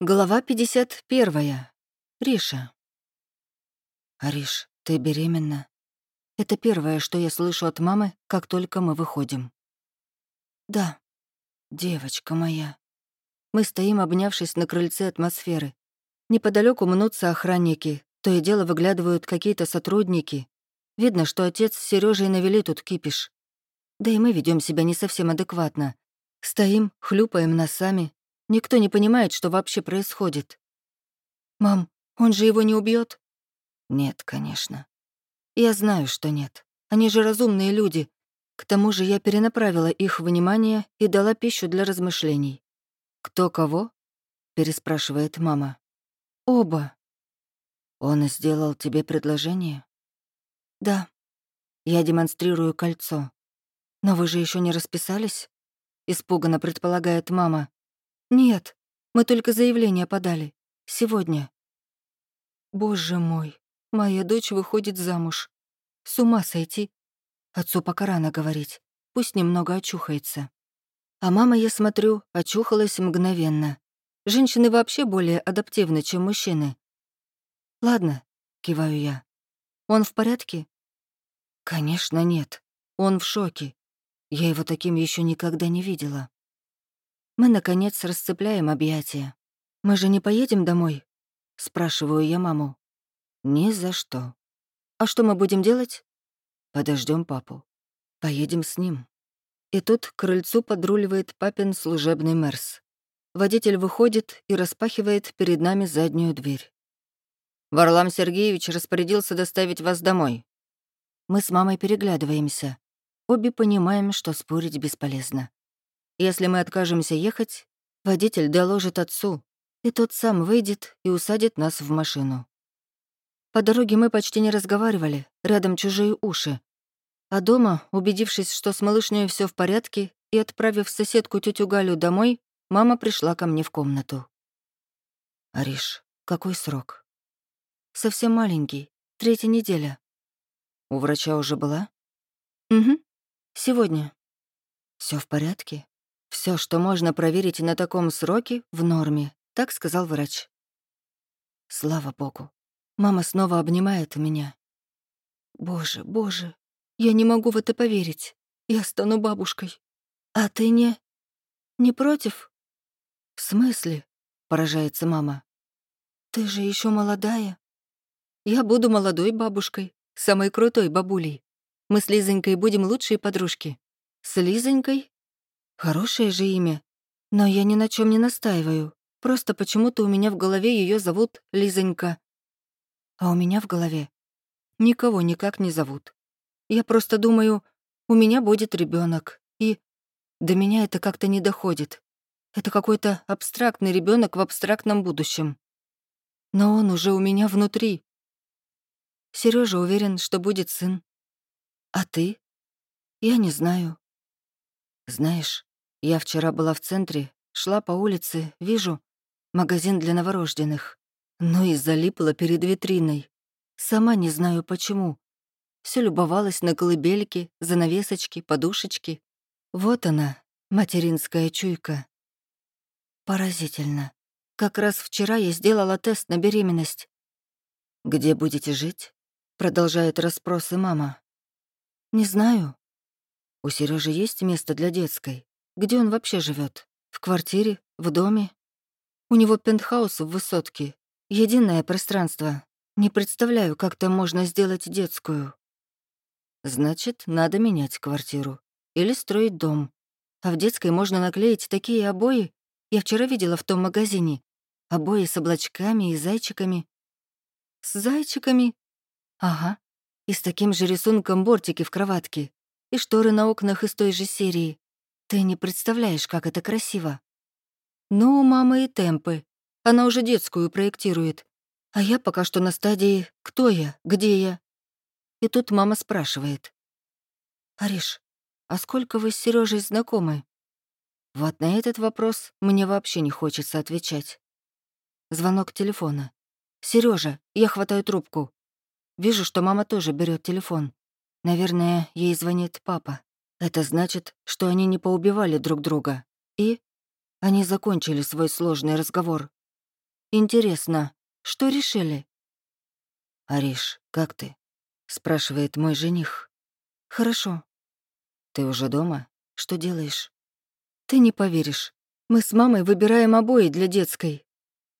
Глава 51. Риша. «Ариш, ты беременна?» Это первое, что я слышу от мамы, как только мы выходим. «Да, девочка моя». Мы стоим, обнявшись на крыльце атмосферы. Неподалеку мнутся охранники, то и дело выглядывают какие-то сотрудники. Видно, что отец с Сережей навели тут кипиш. Да и мы ведем себя не совсем адекватно. Стоим, хлюпаем носами, Никто не понимает, что вообще происходит. «Мам, он же его не убьет? «Нет, конечно. Я знаю, что нет. Они же разумные люди. К тому же я перенаправила их внимание и дала пищу для размышлений. «Кто кого?» — переспрашивает мама. «Оба». «Он сделал тебе предложение?» «Да». Я демонстрирую кольцо. «Но вы же еще не расписались?» — испуганно предполагает мама. «Нет, мы только заявление подали. Сегодня». «Боже мой, моя дочь выходит замуж. С ума сойти. Отцу пока рано говорить. Пусть немного очухается». А мама, я смотрю, очухалась мгновенно. Женщины вообще более адаптивны, чем мужчины. «Ладно», — киваю я. «Он в порядке?» «Конечно, нет. Он в шоке. Я его таким еще никогда не видела». Мы, наконец, расцепляем объятия. «Мы же не поедем домой?» — спрашиваю я маму. «Ни за что». «А что мы будем делать?» Подождем папу. Поедем с ним». И тут к крыльцу подруливает папин служебный Мерс. Водитель выходит и распахивает перед нами заднюю дверь. «Варлам Сергеевич распорядился доставить вас домой». Мы с мамой переглядываемся. Обе понимаем, что спорить бесполезно. Если мы откажемся ехать, водитель доложит отцу, и тот сам выйдет и усадит нас в машину. По дороге мы почти не разговаривали, рядом чужие уши. А дома, убедившись, что с малышней все в порядке, и отправив соседку тетю Галю домой, мама пришла ко мне в комнату. «Ариш, какой срок?» «Совсем маленький, третья неделя». «У врача уже была?» «Угу, сегодня». Все в порядке?» Все, что можно проверить на таком сроке, в норме, так сказал врач. Слава богу. Мама снова обнимает меня. Боже, боже, я не могу в это поверить. Я стану бабушкой. А ты не... не против? В смысле? Поражается мама. Ты же еще молодая. Я буду молодой бабушкой, самой крутой бабулей. Мы с Лизонькой будем лучшие подружки. С Лизонькой Хорошее же имя. Но я ни на чем не настаиваю. Просто почему-то у меня в голове ее зовут Лизонька. А у меня в голове никого никак не зовут. Я просто думаю, у меня будет ребенок, и до меня это как-то не доходит. Это какой-то абстрактный ребенок в абстрактном будущем. Но он уже у меня внутри. Сережа уверен, что будет сын. А ты? Я не знаю. Знаешь, я вчера была в центре, шла по улице, вижу магазин для новорожденных. Ну и залипла перед витриной. Сама не знаю почему. Все любовалась на колыбельки, занавесочки, подушечки. Вот она, материнская чуйка. Поразительно. Как раз вчера я сделала тест на беременность. «Где будете жить?» — продолжает расспросы мама. «Не знаю. У Сережи есть место для детской?» Где он вообще живет? В квартире? В доме? У него пентхаус в высотке. Единое пространство. Не представляю, как там можно сделать детскую. Значит, надо менять квартиру. Или строить дом. А в детской можно наклеить такие обои. Я вчера видела в том магазине. Обои с облачками и зайчиками. С зайчиками? Ага. И с таким же рисунком бортики в кроватке. И шторы на окнах из той же серии. Ты не представляешь, как это красиво. Ну, у мамы и темпы. Она уже детскую проектирует. А я пока что на стадии «Кто я? Где я?» И тут мама спрашивает. «Ариш, а сколько вы с Сережей знакомы?» Вот на этот вопрос мне вообще не хочется отвечать. Звонок телефона. Сережа, я хватаю трубку. Вижу, что мама тоже берет телефон. Наверное, ей звонит папа. Это значит, что они не поубивали друг друга. И они закончили свой сложный разговор. Интересно, что решили?» «Ариш, как ты?» — спрашивает мой жених. «Хорошо. Ты уже дома? Что делаешь?» Ты не поверишь. Мы с мамой выбираем обои для детской.